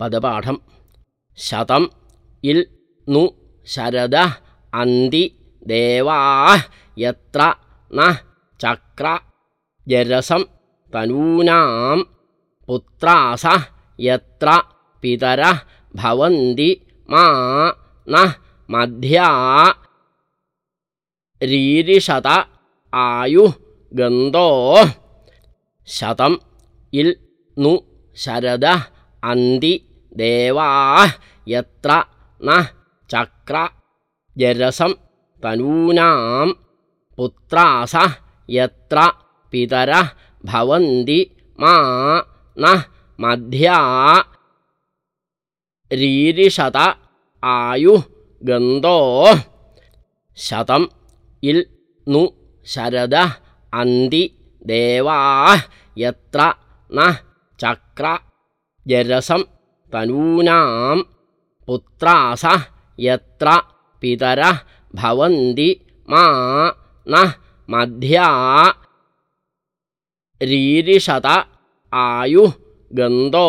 പദപാഠം ശതം ഇൽ നു ശരദ അന്തി ദേവാ യത്ര ന ചക്ര ജരസം തനൂനാം പുത്രാസ യത്ര പിതര ഭവന്തി മാ ന മധ്യാ രീരിഷത ആയു ഗന്ധോ ശതം ഇൽ നു ശരദ अन्ति देवाः यत्र न चक्र जरसं तनूनां पुत्रास यत्र पितरः भवन्ति मा न मध्यारीरिशत आयुगन्धो शतम् इल् नु शरद अन्ति देवाः यत्र न चक्र जरसं तनूनां पुत्रास यत्र पितरः भवन्ति मा नः मध्या रीरिषत आयुः गन्तो